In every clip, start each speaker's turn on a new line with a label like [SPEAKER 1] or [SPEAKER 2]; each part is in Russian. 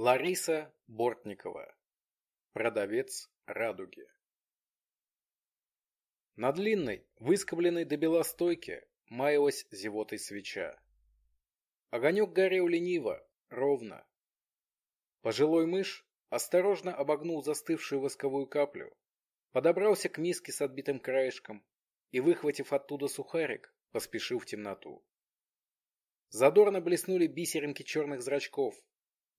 [SPEAKER 1] Лариса Бортникова. Продавец радуги. На длинной, выскобленной до бела стойке маялась зевотой свеча. Огонек горел лениво, ровно. Пожилой мышь осторожно обогнул застывшую восковую каплю, подобрался к миске с отбитым краешком и, выхватив оттуда сухарик, поспешил в темноту. Задорно блеснули бисеринки черных зрачков,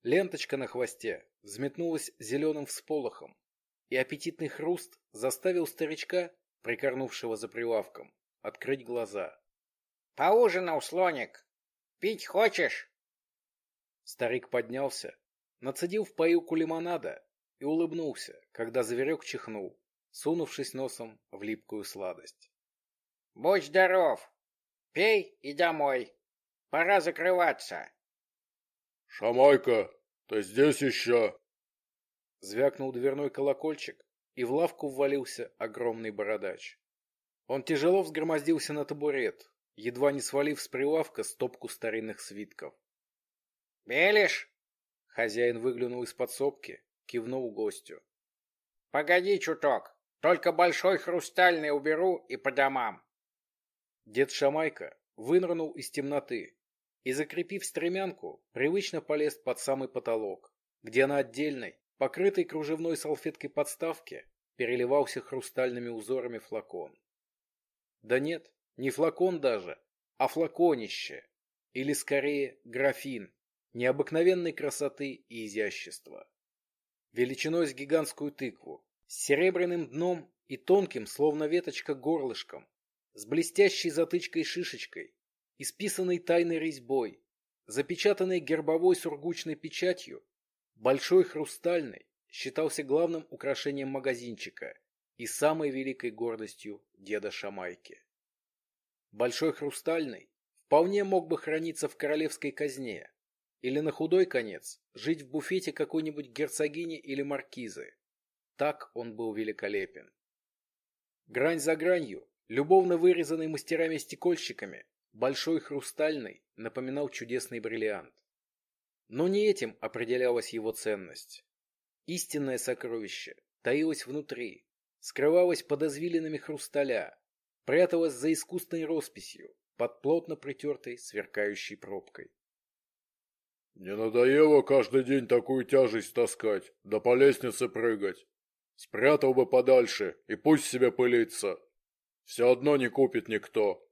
[SPEAKER 1] Ленточка на хвосте взметнулась зеленым всполохом, и аппетитный хруст заставил старичка, прикорнувшего за прилавком, открыть глаза.
[SPEAKER 2] «Поужинал, слоник! Пить хочешь?»
[SPEAKER 1] Старик поднялся, нацедил в поилку лимонада и улыбнулся, когда зверек чихнул, сунувшись носом в липкую сладость.
[SPEAKER 2] «Будь здоров! Пей и домой! Пора закрываться!»
[SPEAKER 3] «Шамайка, ты здесь еще?»
[SPEAKER 1] Звякнул дверной колокольчик, и в лавку ввалился огромный бородач. Он тяжело взгромоздился на табурет, едва не свалив с прилавка стопку старинных свитков.
[SPEAKER 2] «Белишь?»
[SPEAKER 1] Хозяин выглянул из подсобки, кивнул гостю.
[SPEAKER 2] «Погоди чуток, только большой хрустальный уберу и по домам».
[SPEAKER 1] Дед Шамайка вынырнул из темноты, и, закрепив стремянку, привычно полез под самый потолок, где на отдельной, покрытой кружевной салфеткой подставке, переливался хрустальными узорами флакон. Да нет, не флакон даже, а флаконище, или скорее графин, необыкновенной красоты и изящества. Величиной с гигантскую тыкву, с серебряным дном и тонким, словно веточка, горлышком, с блестящей затычкой-шишечкой, исписанный тайной резьбой, запечатанный гербовой сургучной печатью, большой хрустальный считался главным украшением магазинчика и самой великой гордостью деда Шамайки. Большой хрустальный вполне мог бы храниться в королевской казне или на худой конец жить в буфете какой-нибудь герцогини или маркизы. Так он был великолепен. Грань за гранью, любовно вырезанный мастерами-стекольщиками, Большой хрустальный напоминал чудесный бриллиант. Но не этим определялась его ценность. Истинное сокровище таилось внутри, скрывалось под извилинами хрусталя, пряталось за искусной росписью, под плотно притертой сверкающей пробкой.
[SPEAKER 3] «Не надоело каждый день такую тяжесть таскать, да по лестнице прыгать? Спрятал бы подальше, и пусть себе пылится. Все одно не купит никто».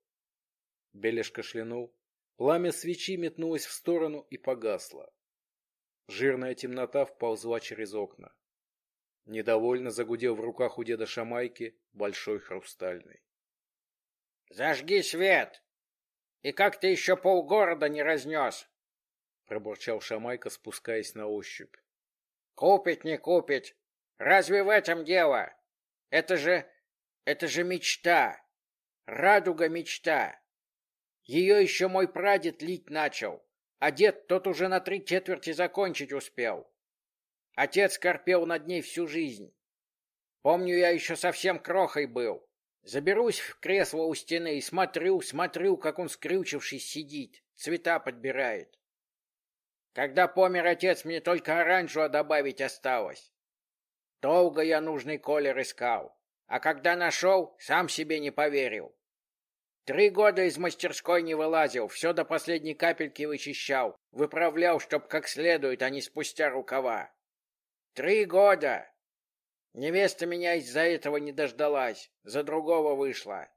[SPEAKER 1] Белеш кашлянул. Пламя свечи метнулось в сторону и погасло. Жирная темнота вползла через окна. Недовольно загудел в руках у деда Шамайки большой хрустальный.
[SPEAKER 2] «Зажги свет! И как ты еще полгорода не разнес?»
[SPEAKER 1] Пробурчал Шамайка, спускаясь на ощупь.
[SPEAKER 2] «Купить не купить! Разве в этом дело? Это же... это же мечта! Радуга мечта! Ее еще мой прадед лить начал, а дед тот уже на три четверти закончить успел. Отец корпел над ней всю жизнь. Помню, я еще совсем крохой был. Заберусь в кресло у стены и смотрю, смотрю, как он скрючившись сидит, цвета подбирает. Когда помер отец, мне только оранжево добавить осталось. Долго я нужный колер искал, а когда нашел, сам себе не поверил. Три года из мастерской не вылазил, все до последней капельки вычищал, выправлял, чтоб как следует, а не спустя рукава. Три года! Невеста меня из-за этого не дождалась, за другого вышла.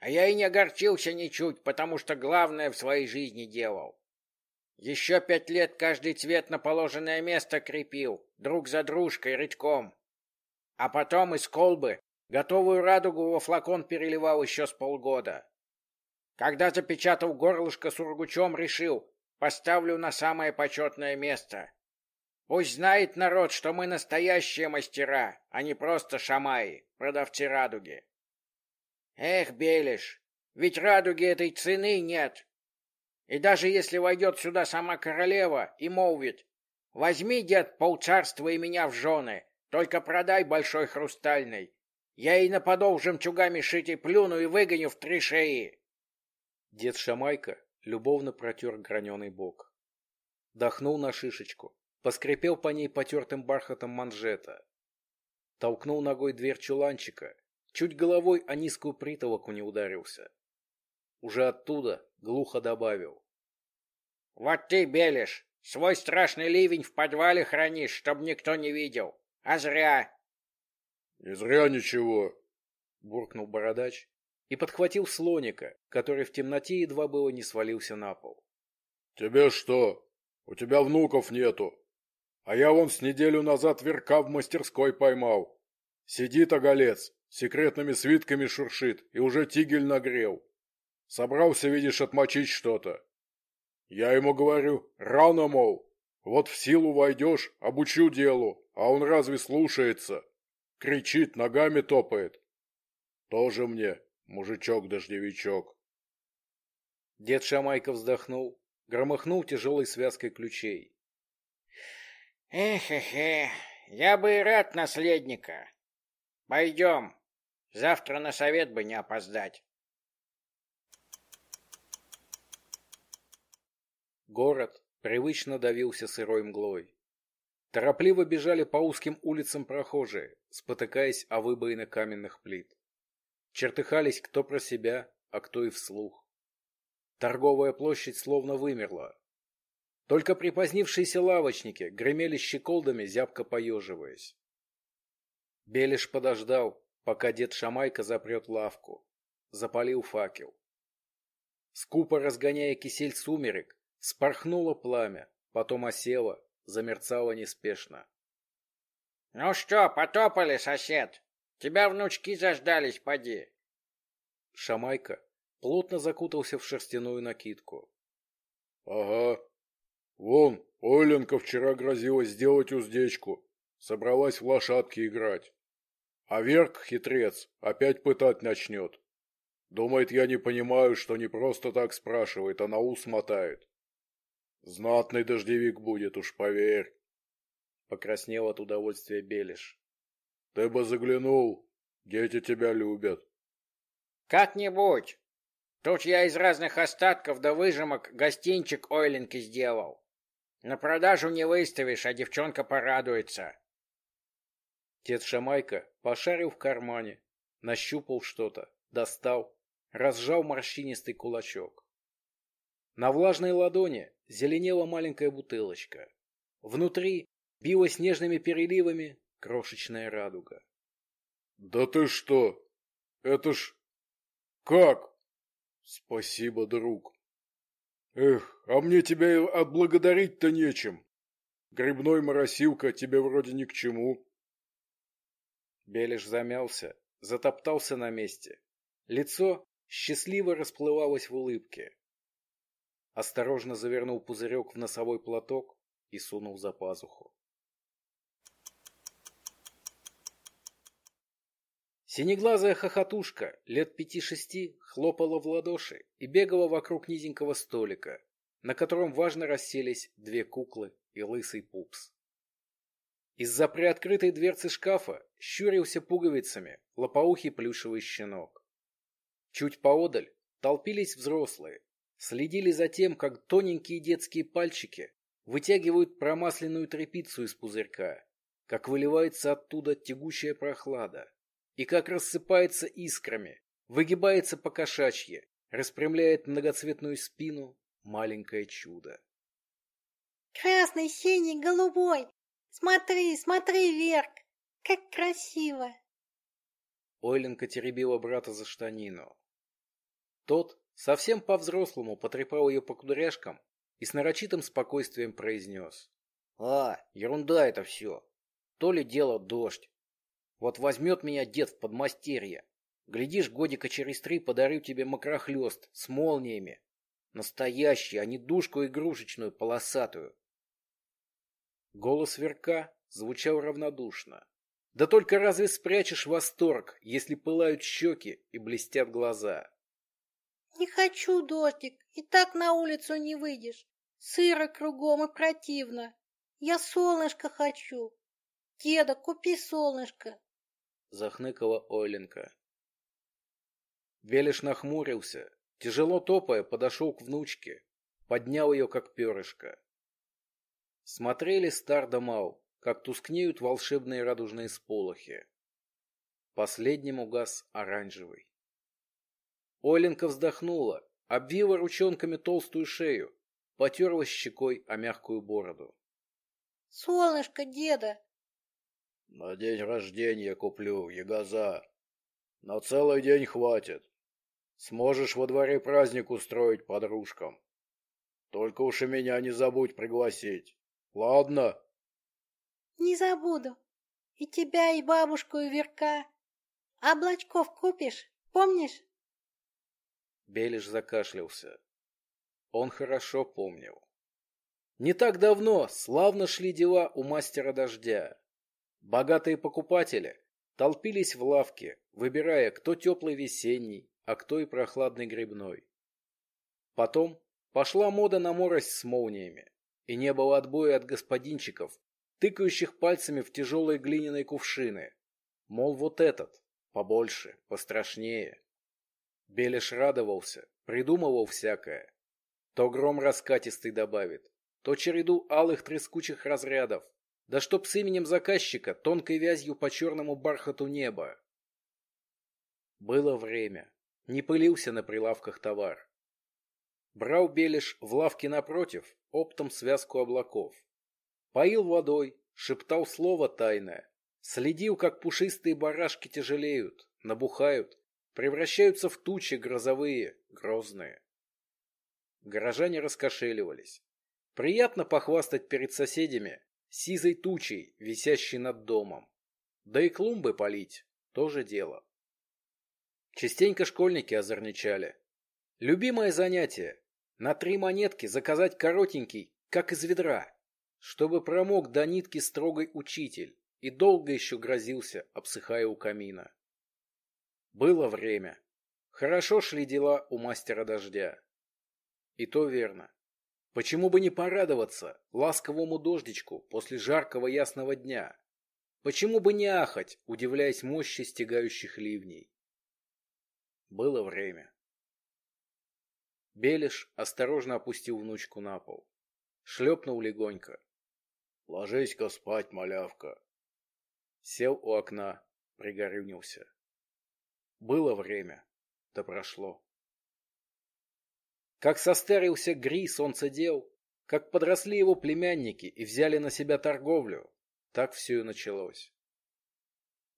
[SPEAKER 2] А я и не огорчился ничуть, потому что главное в своей жизни делал. Еще пять лет каждый цвет на положенное место крепил, друг за дружкой, рядком. А потом из колбы Готовую радугу во флакон переливал еще с полгода. Когда запечатал горлышко сургучом, решил, поставлю на самое почетное место. Пусть знает народ, что мы настоящие мастера, а не просто шамаи, продавцы радуги. Эх, Белиш, ведь радуги этой цены нет. И даже если войдет сюда сама королева и молвит, возьми, дед, полцарства и меня в жены, только продай большой хрустальный, я и на подол жемчугами шить и плюну и выгоню в три шеи.
[SPEAKER 1] Дед Шамайка любовно протер граненый бок. Дохнул на шишечку, поскрипел по ней потертым бархатом манжета. Толкнул ногой дверь чуланчика, чуть головой о низкую притолоку не ударился. Уже оттуда глухо добавил.
[SPEAKER 2] «Вот ты, Белиш, свой страшный ливень в подвале хранишь, чтоб никто не видел. А зря!»
[SPEAKER 3] «Не зря ничего!»
[SPEAKER 1] — буркнул бородач и подхватил слоника, который в темноте едва было не свалился на пол.
[SPEAKER 3] «Тебе что? У тебя внуков нету. А я вон с неделю назад верка в мастерской поймал. Сидит оголец, секретными свитками шуршит и уже тигель нагрел. Собрался, видишь, отмочить что-то. Я ему говорю, рано, мол. Вот в силу войдешь, обучу делу, а он разве слушается? Кричит, ногами топает. Тоже мне, мужичок-дождевичок.
[SPEAKER 1] Дед Шамайка вздохнул, громыхнул тяжелой связкой ключей.
[SPEAKER 2] Эх-эх-эх, я бы и рад наследника. Пойдем, завтра на совет бы не опоздать.
[SPEAKER 1] Город привычно давился сырой мглой. Торопливо бежали по узким улицам прохожие, спотыкаясь о выбоины каменных плит. Чертыхались кто про себя, а кто и вслух. Торговая площадь словно вымерла. Только припозднившиеся лавочники гремели щеколдами, зябко поеживаясь. Белиш подождал, пока дед Шамайка запрет лавку. Запалил факел. Скупо разгоняя кисель сумерек, спорхнуло пламя, потом осело, замерцало неспешно.
[SPEAKER 2] — Ну что, потопали, сосед? Тебя внучки заждались, поди.
[SPEAKER 1] Шамайка плотно закутался в шерстяную накидку.
[SPEAKER 3] — Ага. Вон, Ойленка вчера грозилась сделать уздечку. Собралась в лошадки играть. А Верк, хитрец, опять пытать начнет. Думает, я не понимаю, что не просто так спрашивает, а на ус мотает. Знатный дождевик будет, уж поверь.
[SPEAKER 1] Покраснел от удовольствия Белиш.
[SPEAKER 3] Ты бы заглянул. Дети тебя любят.
[SPEAKER 2] Как-нибудь. Тут я из разных остатков до выжимок гостинчик Ойленки сделал. На продажу не выставишь, а девчонка порадуется.
[SPEAKER 1] Дед Шамайка пошарил в кармане, нащупал что-то, достал, разжал морщинистый кулачок. На влажной ладони зеленела маленькая бутылочка. Внутри билась нежными переливами крошечная радуга.
[SPEAKER 3] — Да ты что? Это ж... Как? Спасибо, друг. Эх, а мне тебя отблагодарить-то нечем. Грибной моросилка тебе вроде ни к чему.
[SPEAKER 1] Белиш замялся, затоптался на месте. Лицо счастливо расплывалось в улыбке. Осторожно завернул пузырек в носовой платок и сунул за пазуху. Синеглазая хохотушка лет пяти-шести хлопала в ладоши и бегала вокруг низенького столика, на котором важно расселись две куклы и лысый пупс. Из-за приоткрытой дверцы шкафа щурился пуговицами лопоухий плюшевый щенок. Чуть поодаль толпились взрослые, следили за тем, как тоненькие детские пальчики вытягивают промасленную тряпицу из пузырька, как выливается оттуда тягучая прохлада и как рассыпается искрами, выгибается по кошачье, распрямляет многоцветную спину маленькое чудо.
[SPEAKER 4] Красный, синий, голубой. Смотри, смотри вверх. Как красиво.
[SPEAKER 1] Ойленка теребила брата за штанину. Тот совсем по-взрослому потрепал ее по кудряшкам и с нарочитым спокойствием произнес. «А, ерунда это все. То ли дело дождь, вот возьмет меня дед в подмастерье. Глядишь, годика через три подарю тебе макрохлёст с молниями. Настоящий, а не душку игрушечную, полосатую. Голос Верка звучал равнодушно. Да только разве спрячешь восторг, если пылают щеки и блестят глаза?
[SPEAKER 4] Не хочу, дождик, и так на улицу не выйдешь. Сыро кругом и противно. Я солнышко хочу. Деда, купи солнышко
[SPEAKER 1] захныкала Ойленка. Велиш нахмурился, тяжело топая, подошел к внучке, поднял ее как перышко. Смотрели стар да мал, как тускнеют волшебные радужные сполохи. Последним угас оранжевый. Оленка вздохнула, обвила ручонками толстую шею, потерлась щекой о мягкую бороду.
[SPEAKER 4] Солнышко, деда.
[SPEAKER 3] На день рождения куплю, ягоза. На целый день хватит. Сможешь во дворе праздник устроить подружкам. Только уж и меня не забудь пригласить. Ладно?
[SPEAKER 4] Не забуду. И тебя, и бабушку, и Верка. Облачков купишь, помнишь?
[SPEAKER 1] Белиш закашлялся. Он хорошо помнил. Не так давно славно шли дела у мастера дождя. Богатые покупатели толпились в лавке, выбирая, кто теплый весенний, а кто и прохладный грибной. Потом пошла мода на морось с молниями, и не было отбоя от господинчиков, тыкающих пальцами в тяжелые глиняные кувшины. Мол, вот этот, побольше, пострашнее. Белиш радовался, придумывал всякое. То гром раскатистый добавит, то череду алых трескучих разрядов, да чтоб с именем заказчика тонкой вязью по черному бархату неба. Было время. Не пылился на прилавках товар. Брал Белиш в лавке напротив оптом связку облаков. Поил водой, шептал слово тайное, следил, как пушистые барашки тяжелеют, набухают, превращаются в тучи грозовые, грозные. Горожане раскошеливались. Приятно похвастать перед соседями сизой тучей, висящей над домом. Да и клумбы полить – тоже дело. Частенько школьники озорничали. Любимое занятие – на три монетки заказать коротенький, как из ведра, чтобы промок до нитки строгой учитель и долго еще грозился, обсыхая у камина. Было время. Хорошо шли дела у мастера дождя. И то верно. Почему бы не порадоваться ласковому дождичку после жаркого ясного дня? Почему бы не ахать, удивляясь мощи стегающих ливней? Было время. Белиш осторожно опустил внучку на пол. Шлепнул легонько. «Ложись-ка спать, малявка!» Сел у окна, пригорюнился. Было время, да прошло. Как состарился Гри солнцедел, как подросли его племянники и взяли на себя торговлю, так все и началось.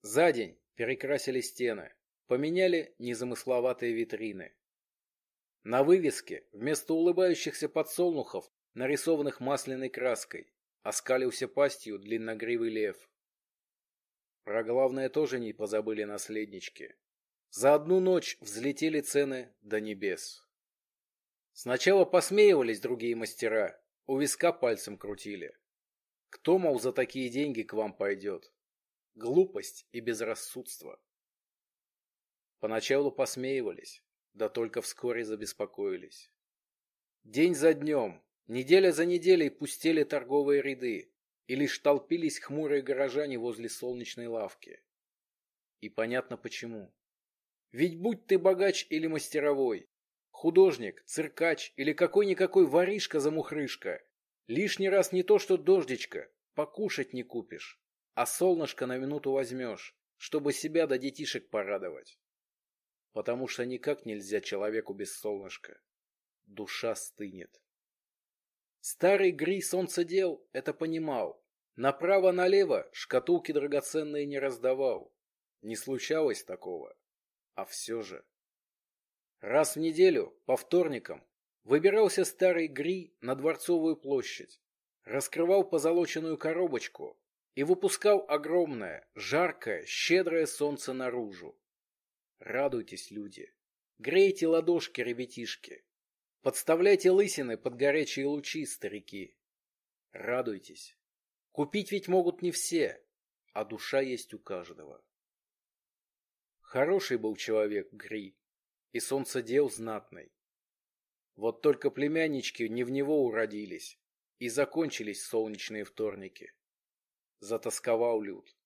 [SPEAKER 1] За день перекрасили стены, поменяли незамысловатые витрины. На вывеске вместо улыбающихся подсолнухов, нарисованных масляной краской, оскалился пастью длинногривый лев. Про главное тоже не позабыли наследнички. За одну ночь взлетели цены до небес. Сначала посмеивались другие мастера, у виска пальцем крутили. Кто, мол, за такие деньги к вам пойдет? Глупость и безрассудство. Поначалу посмеивались, да только вскоре забеспокоились. День за днем, неделя за неделей пустели торговые ряды, и лишь толпились хмурые горожане возле солнечной лавки. И понятно почему. Ведь будь ты богач или мастеровой, художник, циркач или какой-никакой воришка-замухрышка, лишний раз не то что дождичка, покушать не купишь, а солнышко на минуту возьмешь, чтобы себя до детишек порадовать. Потому что никак нельзя человеку без солнышка. Душа стынет. Старый Гри солнцедел это понимал. Направо-налево шкатулки драгоценные не раздавал. Не случалось такого. А все же. Раз в неделю, по вторникам, выбирался старый Гри на Дворцовую площадь, раскрывал позолоченную коробочку и выпускал огромное, жаркое, щедрое солнце наружу. Радуйтесь, люди. Грейте ладошки, ребятишки. Подставляйте лысины под горячие лучи, старики. Радуйтесь. Купить ведь могут не все, а душа есть у каждого. Хороший был человек Гри, и солнцедел знатный. Вот только племяннички не в него уродились, и закончились солнечные вторники. Затасковал люд.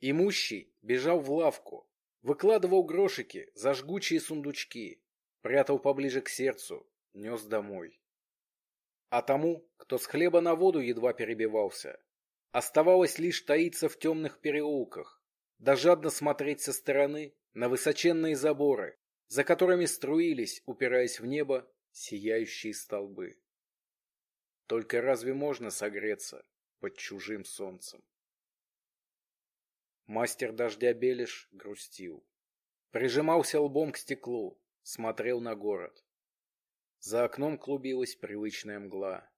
[SPEAKER 1] Имущий бежал в лавку, выкладывал грошики за жгучие сундучки, прятал поближе к сердцу, нес домой. А тому, кто с хлеба на воду едва перебивался, оставалось лишь таиться в темных переулках, да жадно смотреть со стороны на высоченные заборы, за которыми струились, упираясь в небо, сияющие столбы. Только разве можно согреться под чужим солнцем? Мастер дождя Белиш грустил. Прижимался лбом к стеклу, смотрел на город. За окном клубилась привычная мгла.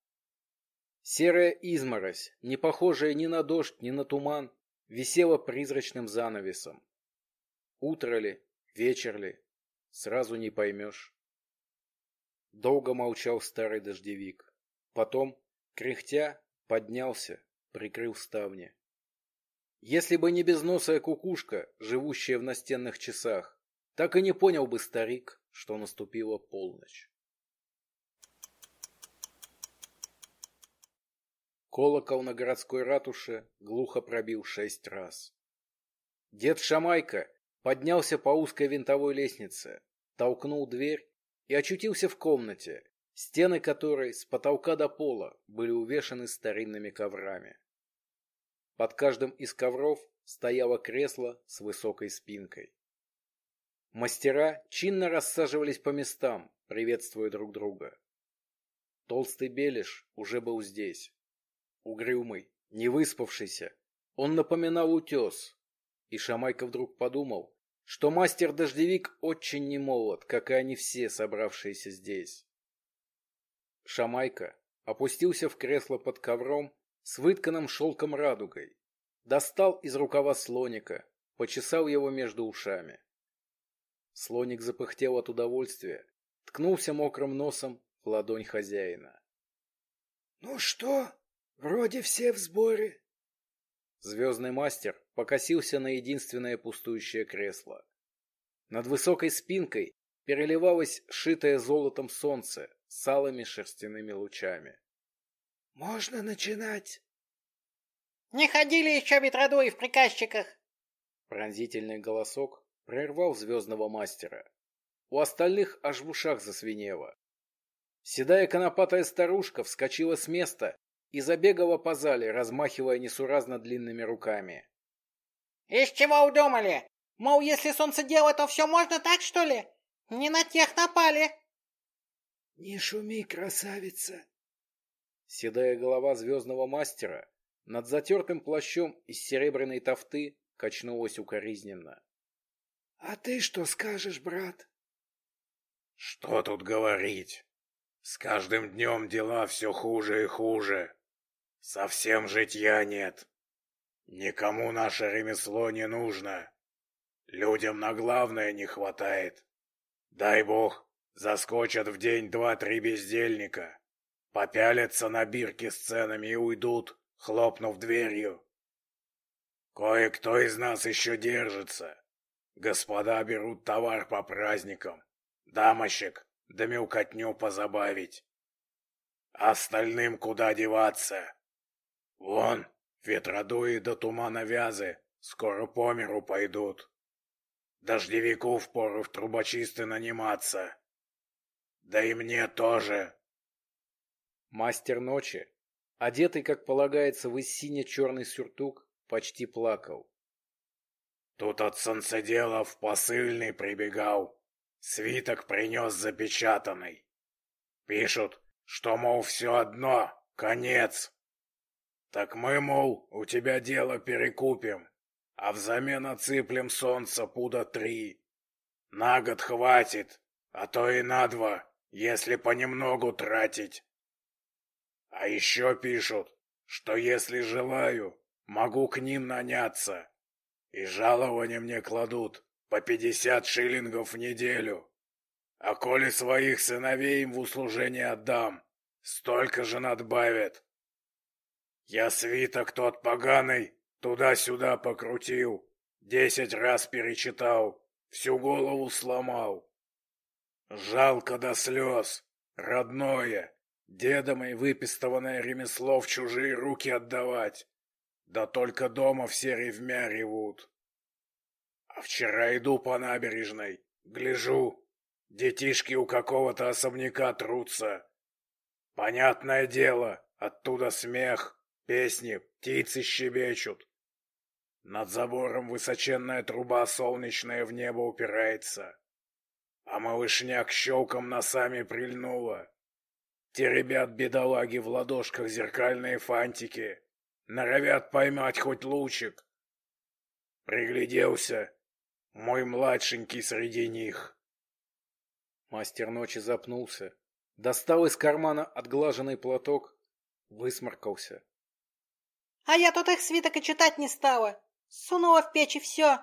[SPEAKER 1] Серая изморозь, не похожая ни на дождь, ни на туман, висела призрачным занавесом. Утро ли, вечер ли, сразу не поймешь. Долго молчал старый дождевик. Потом, кряхтя, поднялся, прикрыл ставни. Если бы не безносая кукушка, живущая в настенных часах, так и не понял бы старик, что наступила полночь. Колокол на городской ратуше глухо пробил шесть раз. Дед Шамайка поднялся по узкой винтовой лестнице, толкнул дверь и очутился в комнате, стены которой с потолка до пола были увешаны старинными коврами. Под каждым из ковров стояло кресло с высокой спинкой. Мастера чинно рассаживались по местам, приветствуя друг друга. Толстый Белиш уже был здесь. Угрюмый, невыспавшийся, он напоминал утес. И Шамайка вдруг подумал, что мастер-дождевик очень не молод, как и они все, собравшиеся здесь. Шамайка опустился в кресло под ковром с вытканным шелком радугой, достал из рукава слоника, почесал его между ушами. Слоник запыхтел от удовольствия, ткнулся мокрым носом в ладонь хозяина.
[SPEAKER 5] — Ну что, Вроде все в сборе.
[SPEAKER 1] Звездный мастер покосился на единственное пустующее кресло. Над высокой спинкой переливалось шитое золотом солнце с алыми шерстяными лучами.
[SPEAKER 5] «Можно начинать?»
[SPEAKER 2] «Не ходили еще ветродуи в приказчиках!»
[SPEAKER 1] Пронзительный голосок прервал звездного мастера. У остальных аж в ушах засвинело. Седая конопатая старушка вскочила с места и забегала по зале, размахивая несуразно длинными руками.
[SPEAKER 2] «Из чего удумали? Мол, если солнце дело, то все можно так, что ли? Не на тех напали!»
[SPEAKER 5] «Не шуми, красавица!»
[SPEAKER 1] Седая голова звездного мастера над затертым плащом из серебряной тофты качнулась укоризненно.
[SPEAKER 5] «А ты что скажешь, брат?»
[SPEAKER 6] «Что тут говорить? С каждым днем дела все хуже и хуже. Совсем житья нет. Никому наше ремесло не нужно. Людям на главное не хватает. Дай бог, заскочат в день два-три бездельника, попялятся на бирки с ценами и уйдут, хлопнув дверью. Кое-кто из нас еще держится. Господа берут товар по праздникам. Дамощек, да мелкотню позабавить. Остальным куда деваться? Вон, ветродуи до тумана вязы скоро по миру пойдут. Дождевику впору в трубочисты наниматься. Да и мне тоже.
[SPEAKER 1] Мастер ночи, одетый, как полагается, в сине-черный сюртук, почти плакал.
[SPEAKER 6] Тут от солнцеделов посыльный прибегал. Свиток принес запечатанный. Пишут, что, мол, все одно, конец. Так мы, мол, у тебя дело перекупим, а взамен отсыплем солнца пуда три. На год хватит, а то и на два, если понемногу тратить. А еще пишут, что если желаю, могу к ним наняться. И жалования мне кладут по пятьдесят шиллингов в неделю. А коли своих сыновей им в услужение отдам, столько же надбавят. Я свиток тот поганый туда-сюда покрутил, десять раз перечитал, всю голову сломал. Жалко до слез, родное, дедом и выпистованное ремесло в чужие руки отдавать. Да только дома все ревмя ревут. А вчера иду по набережной, гляжу, детишки у какого-то особняка трутся.
[SPEAKER 3] Понятное дело, оттуда смех, песни, птицы щебечут. Над забором высоченная труба солнечная в небо упирается. А малышняк щелком носами прильнула. Те ребят-бедолаги в ладошках зеркальные фантики. Норовят поймать хоть лучик. Пригляделся. Мой младшенький среди них.
[SPEAKER 1] Мастер ночи запнулся, достал из кармана отглаженный платок, высморкался.
[SPEAKER 4] А я тут их свиток и читать не стала. Сунула в печь и все.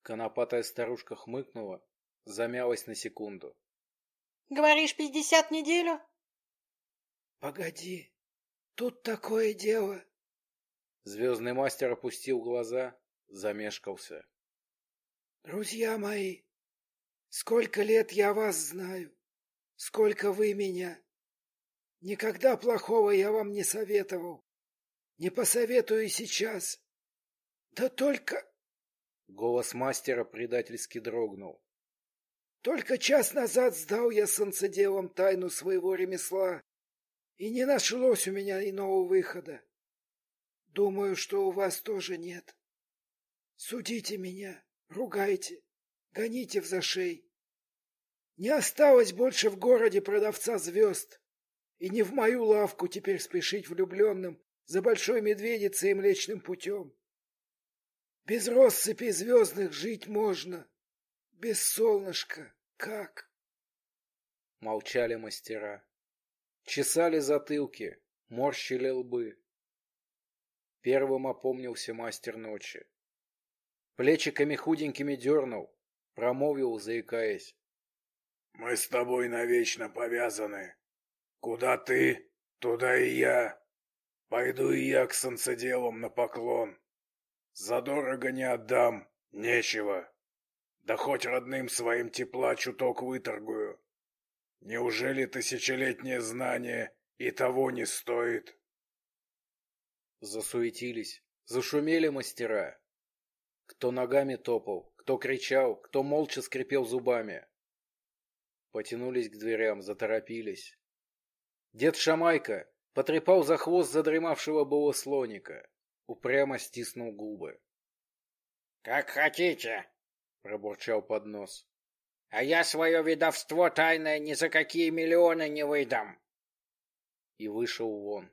[SPEAKER 1] Конопатая старушка хмыкнула, замялась на секунду.
[SPEAKER 4] Говоришь, пятьдесят неделю?
[SPEAKER 7] Погоди, тут такое дело.
[SPEAKER 1] Звездный мастер опустил глаза, замешкался.
[SPEAKER 7] Друзья мои, сколько лет я вас знаю, сколько вы меня. Никогда плохого я вам не советовал. Не посоветую сейчас. Да только...
[SPEAKER 1] Голос мастера предательски дрогнул.
[SPEAKER 7] Только час назад сдал я солнцеделом тайну своего ремесла, и не нашлось у меня иного выхода. Думаю, что у вас тоже нет. Судите меня, ругайте, гоните в зашей. Не осталось больше в городе продавца звезд, и не в мою лавку теперь спешить влюбленным за большой медведицей и млечным путем. Без россыпи звездных жить можно, без солнышка как?
[SPEAKER 1] Молчали мастера, чесали затылки, морщили лбы. Первым опомнился мастер ночи. Плечиками худенькими дернул, промолвил, заикаясь.
[SPEAKER 3] — Мы с тобой навечно повязаны. Куда ты, туда и я. Пойду и я к солнцеделам на поклон. Задорого не отдам, нечего. Да хоть родным своим тепла чуток выторгую. Неужели тысячелетнее знание и того не стоит?
[SPEAKER 1] Засуетились, зашумели мастера. Кто ногами топал, кто кричал, кто молча скрипел зубами. Потянулись к дверям, заторопились. Дед Шамайка Потрепал за хвост задремавшего было слоника. Упрямо стиснул губы.
[SPEAKER 2] — Как хотите, — пробурчал под нос. — А я свое ведовство тайное ни за какие миллионы не выдам.
[SPEAKER 1] И вышел вон.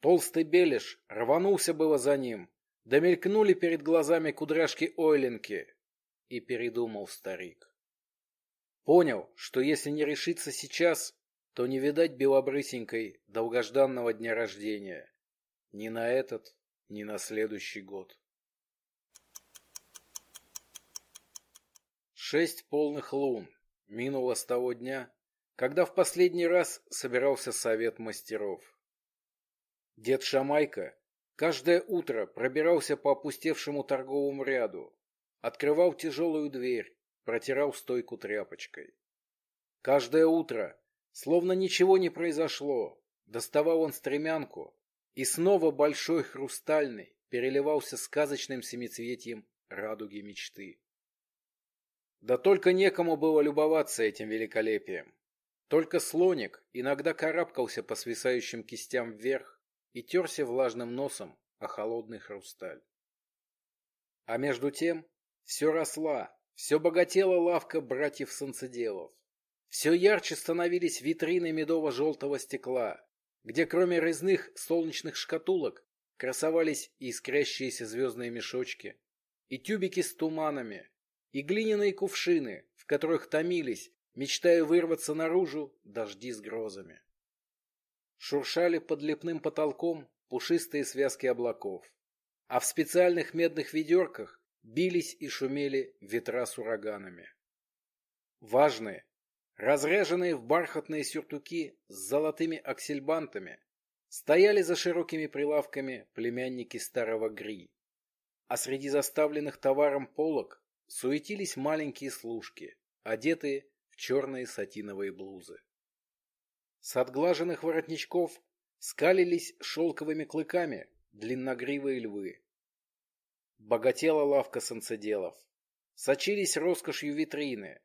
[SPEAKER 1] Толстый Белиш рванулся было за ним, да мелькнули перед глазами кудряшки Ойленки, и передумал старик. Понял, что если не решиться сейчас, то не видать белобрысенькой долгожданного дня рождения. Ни на этот, ни на следующий год. Шесть полных лун минуло с того дня, когда в последний раз собирался совет мастеров. Дед Шамайка каждое утро пробирался по опустевшему торговому ряду, открывал тяжелую дверь, протирал стойку тряпочкой. Каждое утро Словно ничего не произошло, доставал он стремянку, и снова большой хрустальный переливался сказочным семицветием радуги мечты. Да только некому было любоваться этим великолепием. Только слоник иногда карабкался по свисающим кистям вверх и терся влажным носом о холодный хрусталь. А между тем все росла, все богатела лавка братьев солнцеделов. Все ярче становились витрины медово-желтого стекла, где кроме резных солнечных шкатулок красовались и искрящиеся звездные мешочки, и тюбики с туманами, и глиняные кувшины, в которых томились, мечтая вырваться наружу, дожди с грозами. Шуршали под лепным потолком пушистые связки облаков, а в специальных медных ведерках бились и шумели ветра с ураганами. Важные, разряженные в бархатные сюртуки с золотыми аксельбантами, стояли за широкими прилавками племянники старого Гри. А среди заставленных товаром полок суетились маленькие служки, одетые в черные сатиновые блузы. С отглаженных воротничков скалились шелковыми клыками длинногривые львы. Богатела лавка солнцеделов. Сочились роскошью витрины,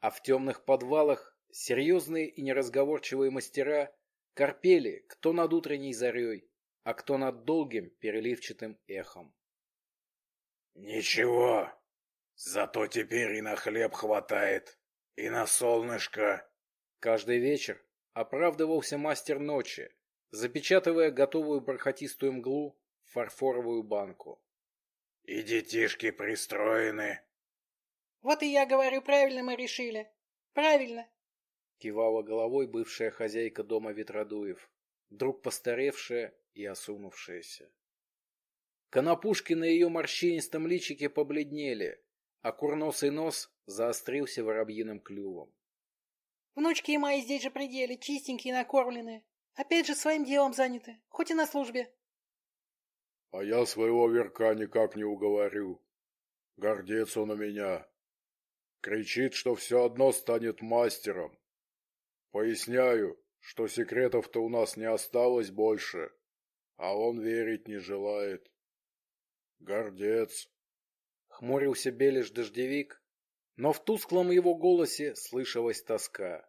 [SPEAKER 1] а в темных подвалах Серьезные и неразговорчивые мастера корпели кто над утренней зарей, а кто над долгим переливчатым эхом.
[SPEAKER 3] «Ничего, зато теперь и на хлеб хватает, и на солнышко».
[SPEAKER 1] Каждый вечер оправдывался мастер ночи, запечатывая готовую бархатистую мглу в фарфоровую банку.
[SPEAKER 3] «И детишки пристроены».
[SPEAKER 4] «Вот и я говорю, правильно мы решили. Правильно.
[SPEAKER 1] Кивала головой бывшая хозяйка дома Ветродуев, вдруг постаревшая и осунувшаяся. Конопушки на ее морщинистом личике побледнели, а курносый нос заострился воробьиным клювом.
[SPEAKER 4] Внучки и мои здесь же пределе, чистенькие и накормленные. Опять же своим делом заняты, хоть и на службе.
[SPEAKER 3] А я своего верка никак не уговорю. Гордец он у меня. Кричит, что все одно станет мастером. Поясняю, что секретов-то у нас не осталось больше, а он верить не желает. Гордец.
[SPEAKER 1] Хмурился Белиш дождевик, но в тусклом его голосе слышалась тоска.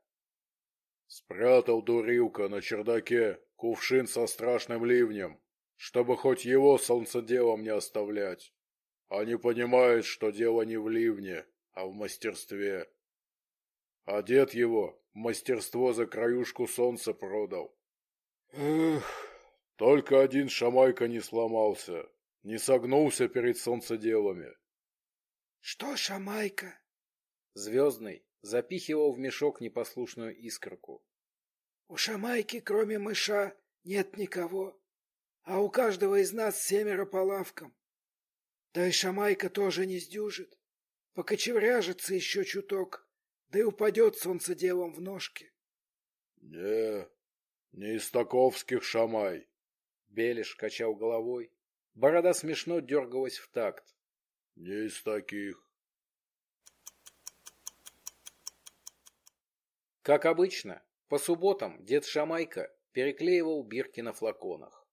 [SPEAKER 3] Спрятал дурилка на чердаке кувшин со страшным ливнем, чтобы хоть его солнцеделом не оставлять. А не понимает, что дело не в ливне, а в мастерстве. А дед его мастерство за краюшку солнца продал. Эх, только один шамайка не сломался, не согнулся перед солнцеделами.
[SPEAKER 7] Что шамайка?
[SPEAKER 1] Звездный запихивал в мешок непослушную искорку.
[SPEAKER 7] У шамайки, кроме мыша, нет никого, а у каждого из нас семеро по лавкам. Да и шамайка тоже не сдюжит, покочевряжется еще чуток, да и упадет солнцеделом в ножки.
[SPEAKER 3] — Не, не из таковских шамай.
[SPEAKER 1] Белиш качал головой. Борода смешно дергалась в такт.
[SPEAKER 3] — Не из таких.
[SPEAKER 1] Как обычно, по субботам дед Шамайка переклеивал бирки на флаконах.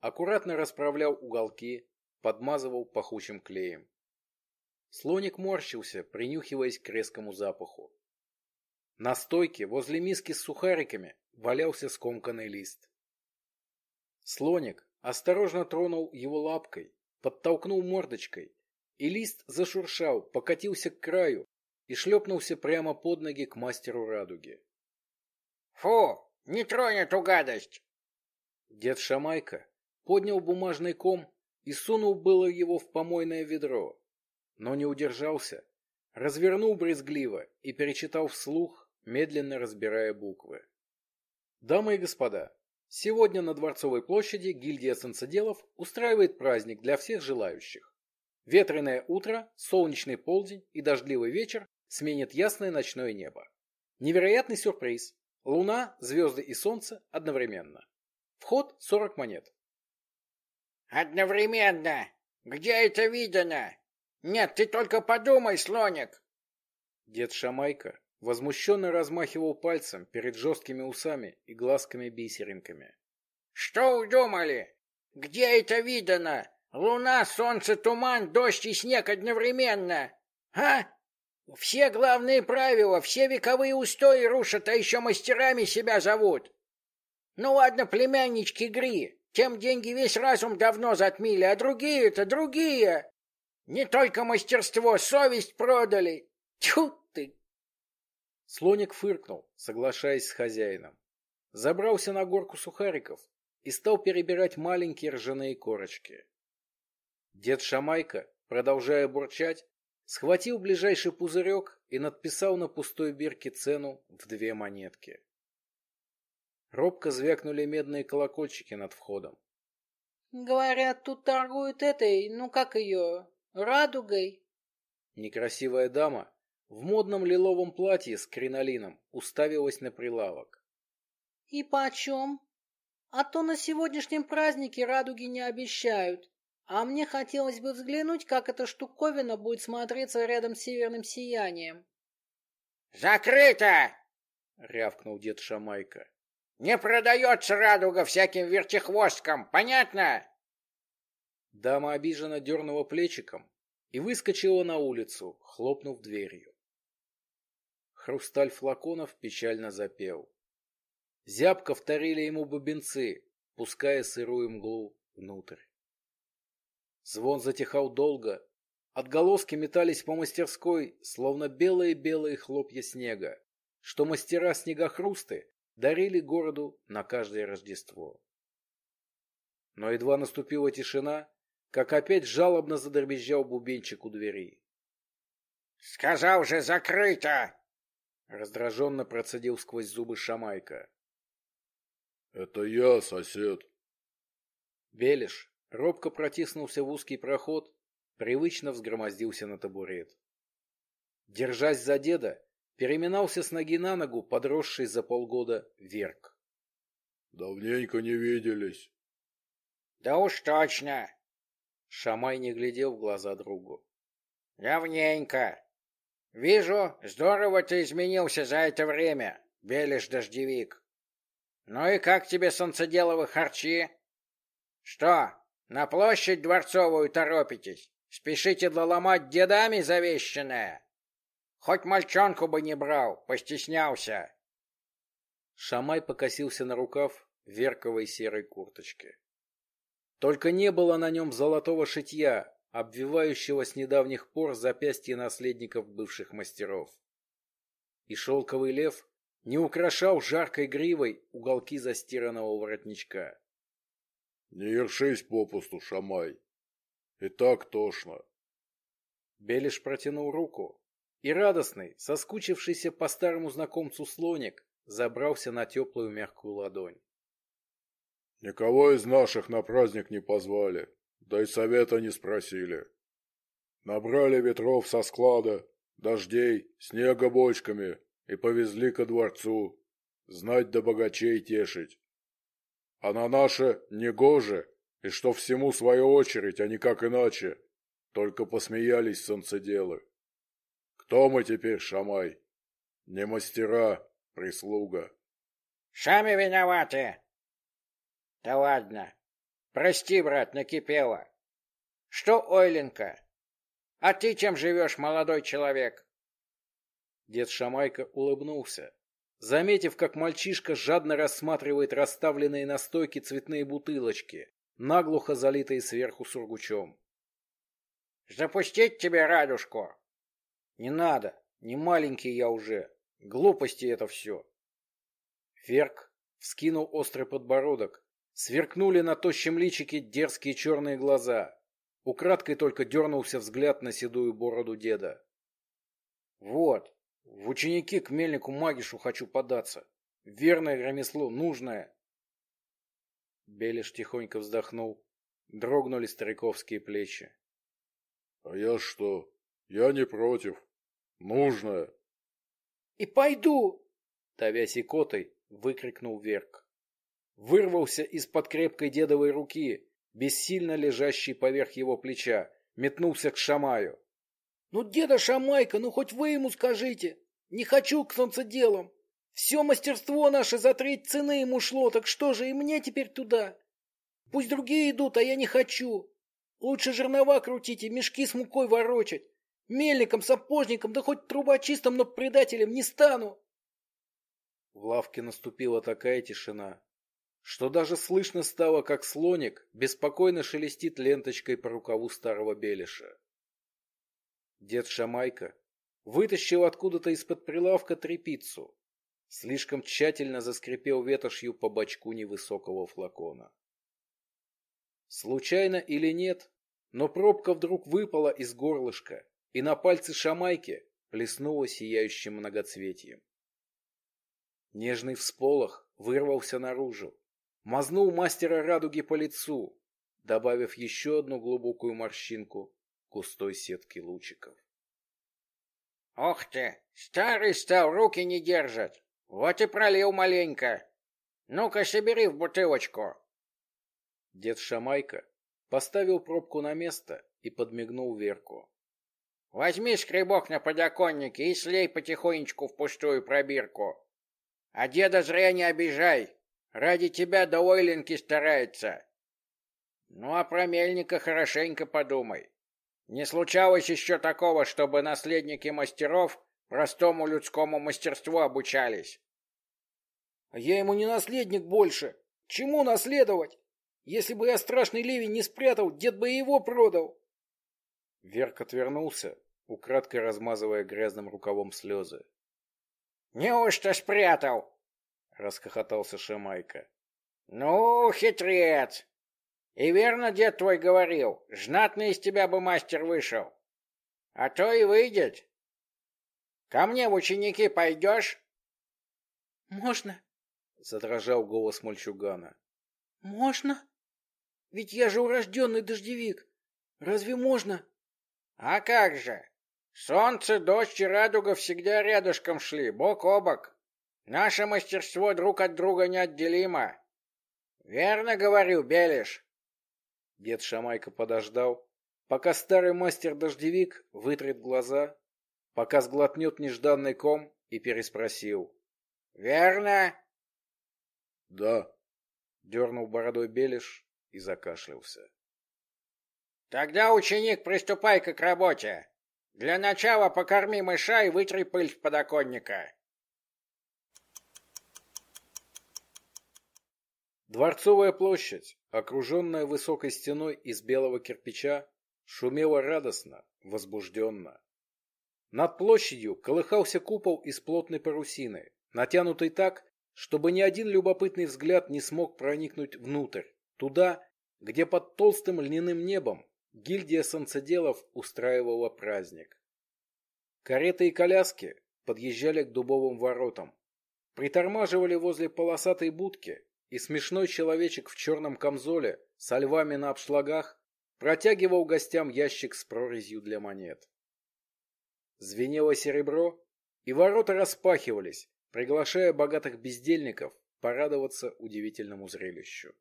[SPEAKER 1] Аккуратно расправлял уголки, подмазывал пахучим клеем. Слоник морщился, принюхиваясь к резкому запаху. На стойке возле миски с сухариками валялся скомканный лист. Слоник осторожно тронул его лапкой, подтолкнул мордочкой, и лист зашуршал, покатился к краю и шлепнулся прямо под ноги к мастеру радуги.
[SPEAKER 2] «Фу, не тронь эту гадость!»
[SPEAKER 1] Дед Шамайка поднял бумажный ком и сунул было его в помойное ведро, но не удержался, развернул брезгливо и перечитал вслух, медленно разбирая буквы. Дамы и господа, сегодня на Дворцовой площади гильдия солнцеделов устраивает праздник для всех желающих. Ветреное утро, солнечный полдень и дождливый вечер сменит ясное ночное небо. Невероятный сюрприз. Луна, звезды и солнце одновременно. Вход 40 монет.
[SPEAKER 2] Одновременно? Где это видано? Нет, ты только подумай, слоник.
[SPEAKER 1] Дед Шамайка возмущенно размахивал пальцем перед жесткими усами и глазками-бисеринками.
[SPEAKER 2] Что удумали? Где это видано? Луна, солнце, туман, дождь и снег одновременно. А? Все главные правила, все вековые устои рушат, а еще мастерами себя зовут. Ну ладно, племяннички Гри, тем деньги весь разум давно затмили, а другие-то другие. Не только мастерство, совесть продали. Тьфу ты!
[SPEAKER 1] Слоник фыркнул, соглашаясь с хозяином. Забрался на горку сухариков и стал перебирать маленькие ржаные корочки. Дед Шамайка, продолжая бурчать, схватил ближайший пузырек и надписал на пустой бирке цену в две монетки. Робко звякнули медные колокольчики над входом.
[SPEAKER 4] Говорят, тут торгуют этой, ну как ее, Радугой.
[SPEAKER 1] Некрасивая дама в модном лиловом платье с кринолином уставилась на прилавок.
[SPEAKER 4] И почем? А то на сегодняшнем празднике радуги не обещают. А мне хотелось бы взглянуть, как эта штуковина будет смотреться рядом с северным сиянием.
[SPEAKER 2] «Закрыто!»
[SPEAKER 1] — рявкнул дед Шамайка.
[SPEAKER 2] «Не продается радуга всяким вертихвосткам, понятно?»
[SPEAKER 1] Дама обиженно дернула плечиком и выскочила на улицу, хлопнув дверью. хрусталь флаконов печально запел. Зябко вторили ему бубенцы, пуская сырую мглу внутрь. Звон затихал долго, отголоски метались по мастерской, словно белые-белые хлопья снега, что мастера-снегохрусты дарили городу на каждое Рождество. Но едва наступила тишина, как опять жалобно задребезжал бубенчик у двери.
[SPEAKER 2] «Сказал же, закрыто!»
[SPEAKER 1] Раздраженно процедил сквозь зубы Шамайка.
[SPEAKER 3] «Это я, сосед».
[SPEAKER 1] Белиш робко протиснулся в узкий проход, привычно взгромоздился на табурет. Держась за деда, переминался с ноги на ногу подросший за полгода Верк.
[SPEAKER 3] «Давненько не виделись».
[SPEAKER 2] «Да уж точно!»
[SPEAKER 1] Шамай не глядел в глаза другу.
[SPEAKER 2] «Давненько. Вижу, здорово ты изменился за это время, Белиш-дождевик. Ну и как тебе солнцеделовы харчи? Что, на площадь дворцовую торопитесь? Спешите доломать дедами завещанное? Хоть мальчонку бы не брал, постеснялся.
[SPEAKER 1] Шамай покосился на рукав верковой серой курточки. Только не было на нем золотого шитья, обвивающего с недавних пор запястья наследников бывших мастеров. И шелковый лев не украшал жаркой гривой уголки застиранного воротничка.
[SPEAKER 3] «Не ершись попусту, Шамай. И так тошно».
[SPEAKER 1] Белиш протянул руку, и радостный, соскучившийся по старому знакомцу слоник, забрался на теплую мягкую ладонь.
[SPEAKER 3] «Никого из наших на праздник не позвали, да и совета не спросили. Набрали ветров со склада, дождей, снега бочками и повезли ко дворцу, знать да богачей тешить. А на наше негоже, и что всему свою очередь, а никак иначе, только посмеялись солнцеделы. Кто мы теперь, Шамай? Не мастера, прислуга.
[SPEAKER 2] Сами виноваты. Да ладно. Прости, брат, накипело. Что, Ойленка? А ты чем живешь, молодой человек?
[SPEAKER 1] Дед Шамайка улыбнулся, заметив, как мальчишка жадно рассматривает расставленные на стойке цветные бутылочки, наглухо залитые сверху сургучом.
[SPEAKER 2] «Запустить тебе радужку?»
[SPEAKER 1] «Не надо, не маленький я уже. Глупости это все». Ферк вскинул острый подбородок, сверкнули на тощем личике дерзкие черные глаза. Украдкой только дернулся взгляд на седую бороду деда. «Вот, в ученики к мельнику Магишу хочу податься. Верное ремесло, нужное. Белиш тихонько вздохнул. Дрогнули стариковские плечи.
[SPEAKER 3] А я что? Я не против. Нужное.
[SPEAKER 4] И пойду!
[SPEAKER 1] Давясь икотой, выкрикнул Верк. Вырвался из-под крепкой дедовой руки, бессильно лежащей поверх его плеча, метнулся к Шамаю.
[SPEAKER 4] Ну, деда Шамайка, ну хоть вы ему скажите. Не хочу к солнцеделам. Все мастерство наше за треть цены ему шло, так что же и мне теперь туда? Пусть другие идут, а я не хочу. Лучше жернова крутить и мешки с мукой ворочать. Мельником, сапожником, да хоть трубочистом, но предателем не стану.
[SPEAKER 1] В лавке наступила такая тишина, что даже слышно стало, как слоник беспокойно шелестит ленточкой по рукаву старого белиша. Дед Шамайка вытащил откуда-то из-под прилавка трепицу, слишком тщательно заскрипел ветошью по бочку невысокого флакона. Случайно или нет, но пробка вдруг выпала из горлышка, и на пальце шамайки плеснула сияющим многоцветием. Нежный всполох вырвался наружу, мазнул мастера радуги по лицу, добавив еще одну глубокую морщинку густой сетки лучиков.
[SPEAKER 2] Ох ты, старый стал, руки не держит. Вот и пролил маленько. Ну-ка, собери в бутылочку.
[SPEAKER 1] Дед Шамайка поставил пробку на место и подмигнул Верку.
[SPEAKER 2] Возьми скребок на подоконнике и слей потихонечку в пустую пробирку. А деда зря не обижай. Ради тебя до Ойлинки старается. Ну а про мельника хорошенько подумай. Не случалось еще такого, чтобы наследники мастеров Простому людскому мастерству обучались.
[SPEAKER 7] А я ему не наследник больше. Чему наследовать? Если бы я страшный ливень не спрятал, дед бы его продал.
[SPEAKER 1] Верк отвернулся, украдкой размазывая грязным рукавом слезы.
[SPEAKER 2] «Неужто спрятал?» — расхохотался Шамайка. «Ну, хитрец! И верно дед твой говорил, знатный из тебя бы мастер вышел. А то и выйдет. Ко мне в ученики пойдешь?»
[SPEAKER 4] «Можно?»
[SPEAKER 1] — задрожал голос мальчугана.
[SPEAKER 4] «Можно?
[SPEAKER 7] Ведь я же урожденный дождевик. Разве можно?»
[SPEAKER 2] «А как же! Солнце, дождь и радуга всегда рядышком шли, бок о бок. Наше мастерство друг от друга неотделимо. Верно говорю, Белиш?»
[SPEAKER 1] Дед Шамайка подождал, пока старый мастер-дождевик вытрет глаза, пока сглотнет нежданный ком и переспросил.
[SPEAKER 2] «Верно?»
[SPEAKER 3] «Да», —
[SPEAKER 1] дернул бородой Белиш и закашлялся.
[SPEAKER 2] «Тогда, ученик, приступай-ка к работе. Для начала покорми мыша и вытри пыль с подоконника».
[SPEAKER 1] Дворцовая площадь, окруженная высокой стеной из белого кирпича, шумела радостно, возбужденно. Над площадью колыхался купол из плотной парусины, натянутый так, чтобы ни один любопытный взгляд не смог проникнуть внутрь, туда, где под толстым льняным небом гильдия солнцеделов устраивала праздник. Кареты и коляски подъезжали к дубовым воротам, притормаживали возле полосатой будки, и смешной человечек в черном камзоле со львами на обшлагах протягивал гостям ящик с прорезью для монет. Звенело серебро, и ворота распахивались, приглашая богатых бездельников порадоваться удивительному зрелищу.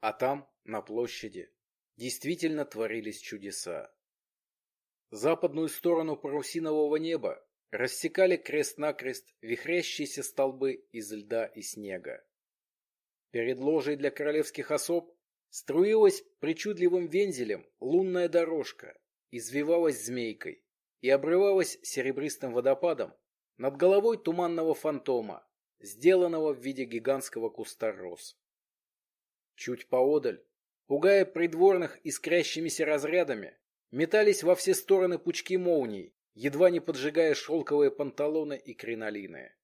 [SPEAKER 1] А там, на площади, действительно творились чудеса. Западную сторону парусинового неба рассекали крест-накрест вихрящиеся столбы из льда и снега. Перед ложей для королевских особ струилась причудливым вензелем лунная дорожка, извивалась змейкой и обрывалась серебристым водопадом над головой туманного фантома, сделанного в виде гигантского куста роз. Чуть поодаль, пугая придворных искрящимися разрядами, метались во все стороны пучки молний, едва не поджигая шелковые панталоны и кринолины.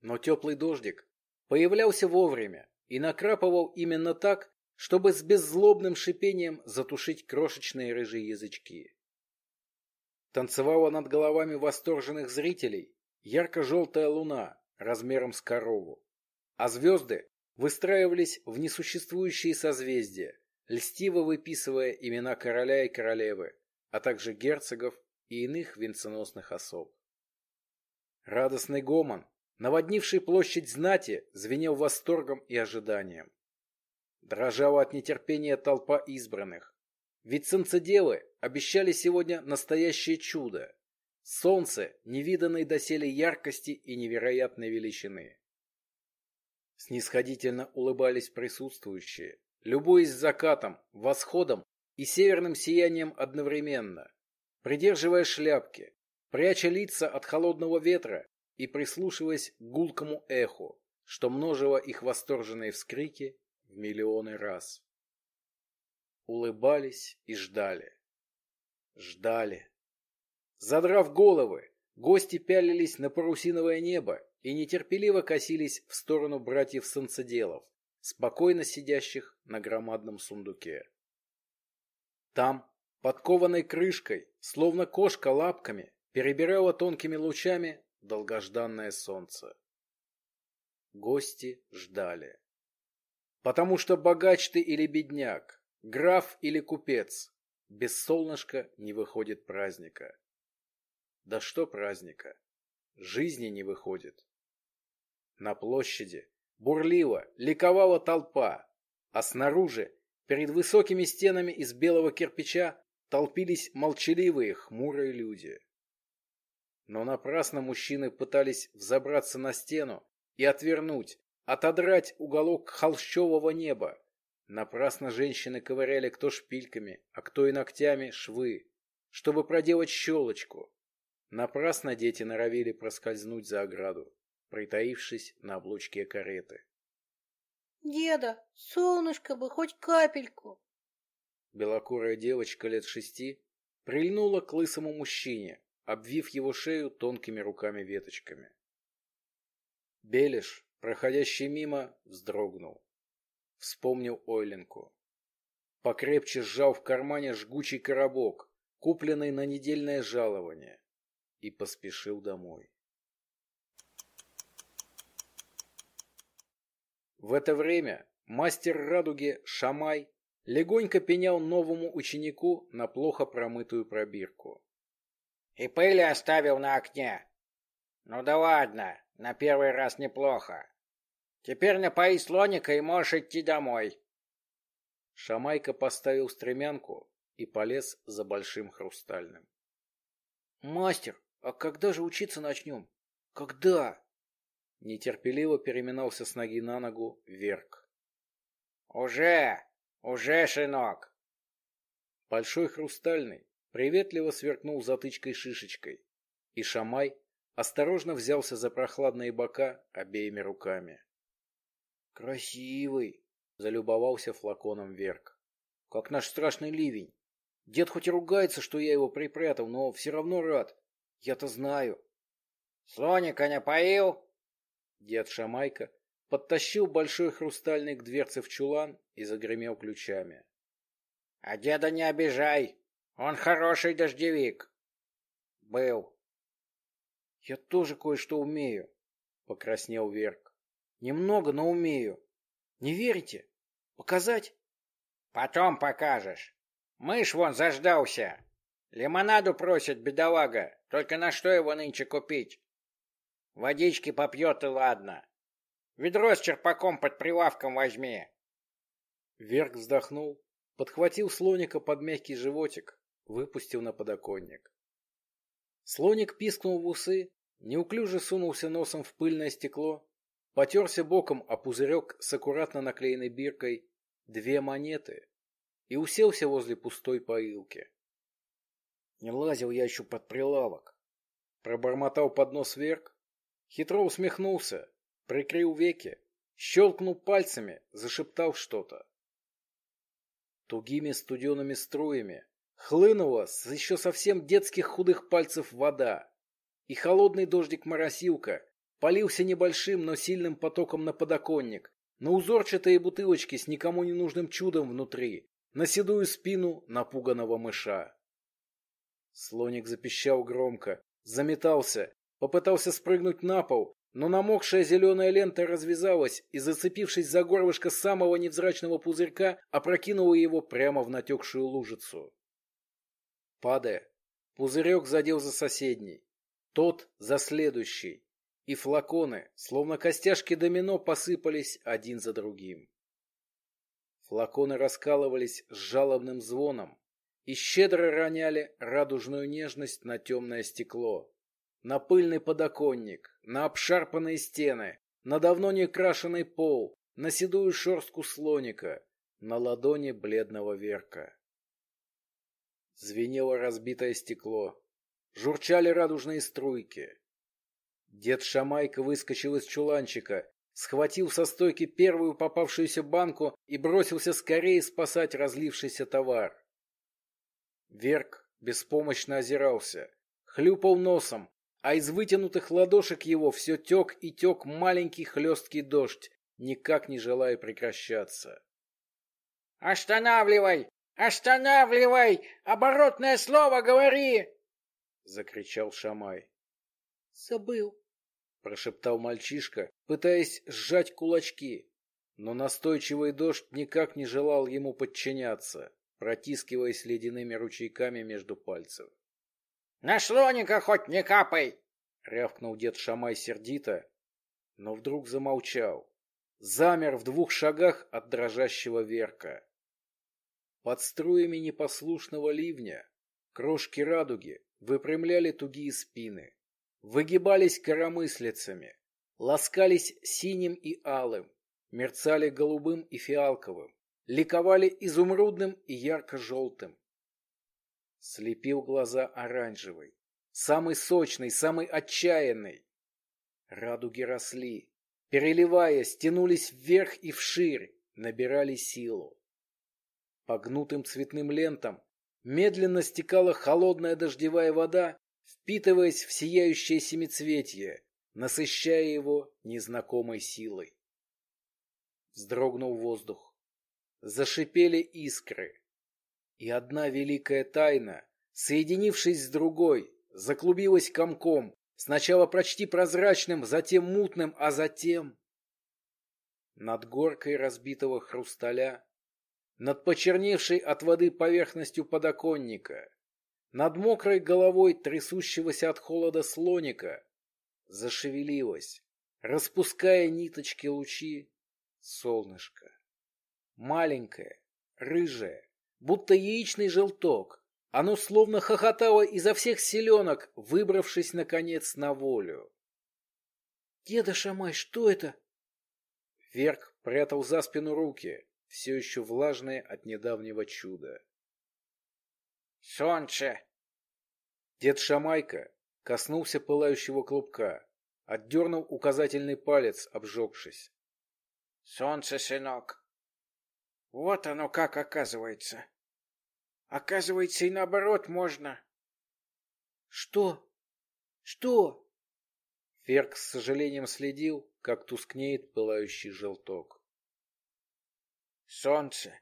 [SPEAKER 1] Но теплый дождик появлялся вовремя и накрапывал именно так, чтобы с беззлобным шипением затушить крошечные рыжие язычки. Танцевала над головами восторженных зрителей ярко-желтая луна размером с корову, а звезды выстраивались в несуществующие созвездия, льстиво выписывая имена короля и королевы, а также герцогов и иных венценосных особ. Радостный гомон, наводнивший площадь знати, звенел восторгом и ожиданием. Дрожала от нетерпения толпа избранных, ведь солнцеделы обещали сегодня настоящее чудо. Солнце невиданной доселе яркости и невероятной величины. Снисходительно улыбались присутствующие, любуясь закатом, восходом и северным сиянием одновременно, придерживая шляпки, пряча лица от холодного ветра и прислушиваясь к гулкому эху, что множило их восторженные вскрики в миллионы раз. Улыбались и ждали. Ждали. Задрав головы, гости пялились на парусиновое небо и нетерпеливо косились в сторону братьев-солнцеделов, спокойно сидящих на громадном сундуке. Там, под кованой крышкой, словно кошка лапками, перебирала тонкими лучами долгожданное солнце. Гости ждали. Потому что богач ты или бедняк, граф или купец, без солнышка не выходит праздника. Да что праздника? Жизни не выходит. На площади бурлила, ликовала толпа, а снаружи, перед высокими стенами из белого кирпича, толпились молчаливые, хмурые люди. Но напрасно мужчины пытались взобраться на стену и отвернуть, отодрать уголок холщового неба. Напрасно женщины ковыряли кто шпильками, а кто и ногтями швы, чтобы проделать щелочку. Напрасно дети норовили проскользнуть за ограду, притаившись на облучке кареты.
[SPEAKER 4] Деда, солнышко бы, хоть капельку.
[SPEAKER 1] Белокурая девочка лет шести прильнула к лысому мужчине, обвив его шею тонкими руками-веточками. Белиш, проходящий мимо, вздрогнул. Вспомнил Ойленку. Покрепче сжал в кармане жгучий коробок, купленный на недельное жалование, и поспешил домой. В это время мастер радуги Шамай легонько пенял новому ученику на плохо промытую пробирку.
[SPEAKER 2] И пыли оставил на окне. Ну да ладно, на первый раз неплохо. Теперь напои слоника и можешь идти домой.
[SPEAKER 1] Шамайка поставил стремянку и полез за большим хрустальным. Мастер, а когда же учиться начнем? Когда? Нетерпеливо переминался с ноги на ногу Верк.
[SPEAKER 2] Уже, уже, шинок.
[SPEAKER 1] Большой хрустальный приветливо сверкнул затычкой шишечкой, и Шамай осторожно взялся за прохладные бока обеими руками. «Красивый!» — залюбовался флаконом Верк. «Как наш страшный ливень! Дед хоть и ругается, что я его припрятал, но все равно рад. Я-то знаю».
[SPEAKER 2] «Слоника не поил?»
[SPEAKER 1] Дед Шамайка подтащил большой хрустальный к дверце в чулан и загремел ключами.
[SPEAKER 2] — А деда не обижай, он хороший дождевик. Был.
[SPEAKER 1] — Я тоже кое-что умею, — покраснел Верк. — Немного, но умею. Не верите? Показать?
[SPEAKER 2] — Потом покажешь. Мышь вон заждался. Лимонаду просит бедолага, только на что его нынче купить? Водички попьет и ладно. Ведро с черпаком под прилавком возьми.
[SPEAKER 1] Верк вздохнул, подхватил слоника под мягкий животик, выпустил на подоконник. Слоник пискнул в усы, неуклюже сунулся носом в пыльное стекло, потерся боком о пузырек с аккуратно наклеенной биркой «Две монеты» и уселся возле пустой поилки. Не лазил я еще под прилавок. Пробормотал под нос Верк, Хитро усмехнулся, прикрыл веки, щелкнул пальцами, зашептал что-то. Тугими студеными струями хлынула с еще совсем детских худых пальцев вода, и холодный дождик-моросилка полился небольшим, но сильным потоком на подоконник, на узорчатые бутылочки с никому не нужным чудом внутри, на седую спину напуганного мыша. Слоник запищал громко, заметался, Попытался спрыгнуть на пол, но намокшая зеленая лента развязалась и, зацепившись за горлышко самого невзрачного пузырька, опрокинула его прямо в натекшую лужицу. Падая, пузырек задел за соседний, тот за следующий, и флаконы, словно костяшки домино, посыпались один за другим. Флаконы раскалывались с жалобным звоном и щедро роняли радужную нежность на темное стекло на пыльный подоконник, на обшарпанные стены, на давно не крашеный пол, на седую шерстку слоника, на ладони бледного верка. Звенело разбитое стекло, журчали радужные струйки. Дед Шамайка выскочил из чуланчика, схватил со стойки первую попавшуюся банку и бросился скорее спасать разлившийся товар. Верк беспомощно озирался, хлюпал носом, а из вытянутых ладошек его все тек и тек маленький хлесткий дождь, никак не желая прекращаться.
[SPEAKER 2] «Останавливай! Останавливай! Оборотное слово говори!» — закричал Шамай.
[SPEAKER 4] «Забыл», —
[SPEAKER 1] прошептал мальчишка, пытаясь сжать кулачки, но настойчивый дождь никак не желал ему подчиняться, протискиваясь ледяными ручейками между пальцев.
[SPEAKER 2] На слоника хоть не капай!
[SPEAKER 1] — рявкнул дед Шамай сердито, но вдруг замолчал. Замер в двух шагах от дрожащего верка. Под струями непослушного ливня крошки радуги выпрямляли тугие спины, выгибались коромыслицами, ласкались синим и алым, мерцали голубым и фиалковым, ликовали изумрудным и ярко-желтым, Слепил глаза оранжевый, самый сочный, самый отчаянный. Радуги росли, переливаясь, тянулись вверх и вширь, набирали силу. По гнутым цветным лентам медленно стекала холодная дождевая вода, впитываясь в сияющее семицветие, насыщая его незнакомой силой. Вздрогнул воздух. Зашипели искры. И одна великая тайна, соединившись с другой, заклубилась комком, сначала почти прозрачным, затем мутным, а затем... Над горкой разбитого хрусталя, над почерневшей от воды поверхностью подоконника, над мокрой головой трясущегося от холода слоника зашевелилось, распуская ниточки лучи, солнышко. Маленькое, рыжее, будто яичный желток, оно словно хохотало изо всех селенок, выбравшись, наконец, на волю.
[SPEAKER 7] «Деда Шамай, что это?»
[SPEAKER 1] Верк прятал за спину руки, все еще влажные от недавнего чуда.
[SPEAKER 2] «Солнце!»
[SPEAKER 1] Дед Шамайка коснулся пылающего клубка, отдернул указательный палец, обжегшись.
[SPEAKER 2] «Солнце, сынок!» Вот оно как оказывается. Оказывается, и наоборот можно.
[SPEAKER 7] Что? Что?
[SPEAKER 1] Ферк с сожалением следил, как тускнеет пылающий желток.
[SPEAKER 2] Солнце,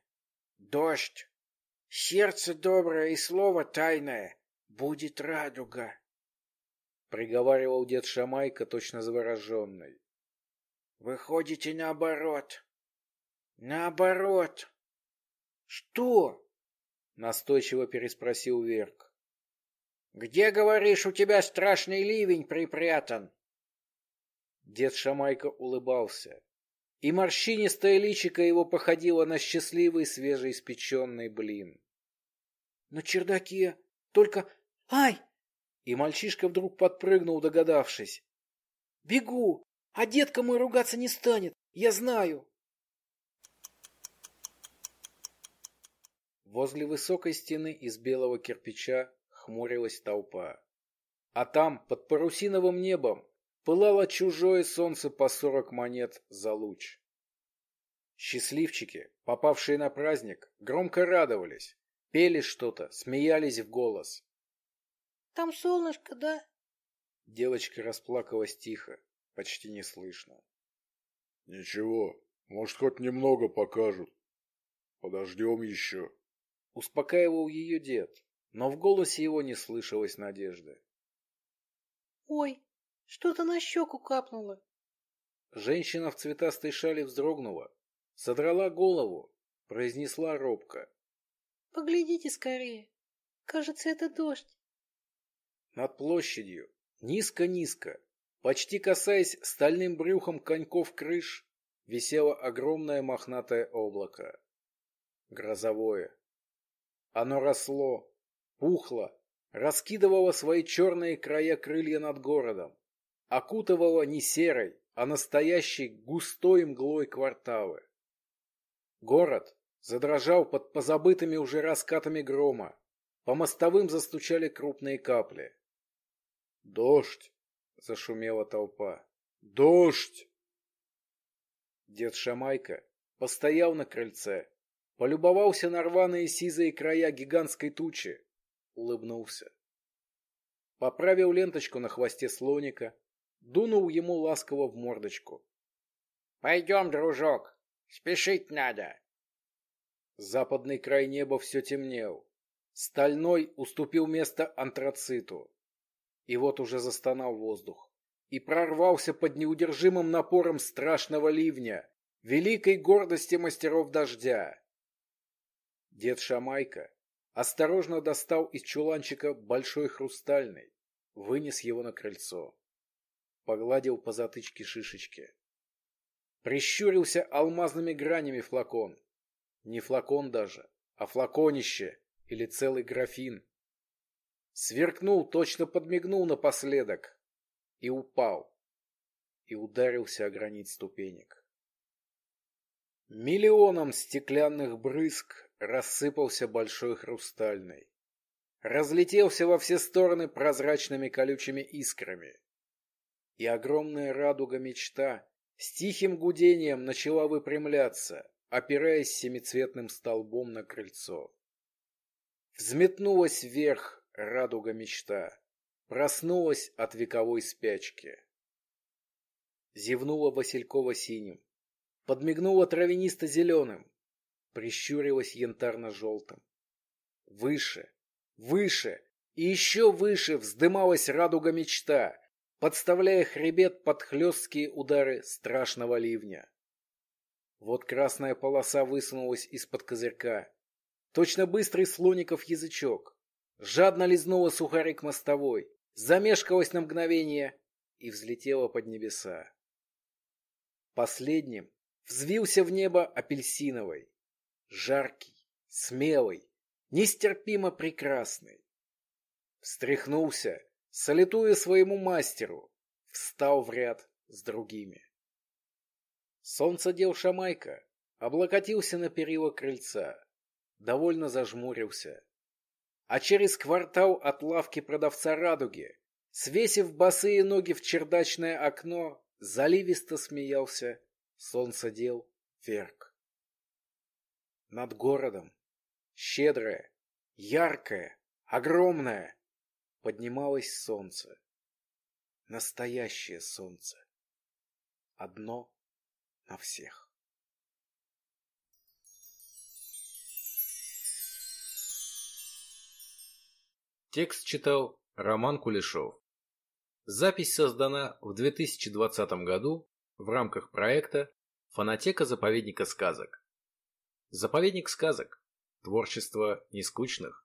[SPEAKER 2] дождь, сердце доброе и слово тайное, будет радуга.
[SPEAKER 1] Приговаривал дед Шамайка, точно завороженный.
[SPEAKER 2] Выходите наоборот. Наоборот.
[SPEAKER 7] Что?
[SPEAKER 1] Настойчиво переспросил Верк.
[SPEAKER 2] Где, говоришь, у тебя страшный ливень припрятан?
[SPEAKER 1] Дед Шамайка улыбался, и морщинистое личико его походило на счастливый свежеиспеченный блин.
[SPEAKER 7] На чердаке, только... Ай!
[SPEAKER 1] И мальчишка вдруг подпрыгнул, догадавшись.
[SPEAKER 7] Бегу, а детка мой ругаться не станет, я знаю.
[SPEAKER 1] Возле высокой стены из белого кирпича хмурилась толпа. А там, под парусиновым небом, пылало чужое солнце по сорок монет за луч. Счастливчики, попавшие на праздник, громко радовались, пели что-то, смеялись в голос.
[SPEAKER 4] «Там солнышко, да?»
[SPEAKER 1] Девочка расплакалась тихо, почти неслышно.
[SPEAKER 3] «Ничего, может, хоть немного покажут. Подождем еще».
[SPEAKER 1] Успокаивал ее дед, но в голосе его не слышалось надежды.
[SPEAKER 4] «Ой, что-то на щеку капнуло».
[SPEAKER 1] Женщина в цветастой шали вздрогнула, содрала голову, произнесла робко.
[SPEAKER 4] «Поглядите скорее. Кажется, это дождь».
[SPEAKER 1] Над площадью, низко-низко, почти касаясь стальным брюхом коньков крыш, висело огромное мохнатое облако. Грозовое. Оно росло, пухло, раскидывало свои черные края крылья над городом, окутывало не серой, а настоящей густой мглой кварталы. Город задрожал под позабытыми уже раскатами грома, по мостовым застучали крупные капли. «Дождь!» — зашумела толпа. «Дождь!» Дед Шамайка постоял на крыльце, Полюбовался на рваные сизые края гигантской тучи. Улыбнулся. Поправил ленточку на хвосте слоника. Дунул ему ласково в мордочку.
[SPEAKER 2] «Пойдем, дружок, спешить надо».
[SPEAKER 1] Западный край неба все темнел. Стальной уступил место антрациту. И вот уже застонал воздух. И прорвался под неудержимым напором страшного ливня, великой гордости мастеров дождя. Дед Шамайка осторожно достал из чуланчика большой хрустальный, вынес его на крыльцо. Погладил по затычке шишечки. Прищурился алмазными гранями флакон. Не флакон даже, а флаконище или целый графин. Сверкнул, точно подмигнул напоследок. И упал. И ударился о гранит ступенек. Миллионом стеклянных брызг рассыпался большой хрустальный. разлетелся во все стороны прозрачными колючими искрами. И огромная радуга-мечта с тихим гудением начала выпрямляться, опираясь семицветным столбом на крыльцо. Взметнулась вверх радуга-мечта, проснулась от вековой спячки. Зевнула Василькова синим, подмигнула травянисто-зеленым, прищурилась янтарно-желтым. Выше, выше и еще выше вздымалась радуга-мечта, подставляя хребет под хлесткие удары страшного ливня. Вот красная полоса высунулась из-под козырька. Точно быстрый слоников язычок. Жадно лизнула сухарик мостовой, замешкалась на мгновение и взлетела под небеса. Последним взвился в небо апельсиновый, жаркий, смелый, нестерпимо прекрасный. Встряхнулся, салютуя своему мастеру, встал в ряд с другими. Солнце дел Шамайка, облокотился на перила крыльца, довольно зажмурился. А через квартал от лавки продавца радуги, свесив босые ноги в чердачное окно, заливисто смеялся солнцедел Верк. Над городом, щедрое, яркое, огромное, поднималось солнце. Настоящее солнце. Одно на всех. Текст читал Роман Кулешов. Запись создана в 2020 году в рамках проекта «Фонотека заповедника сказок». Заповедник сказок. Творчество нескучных.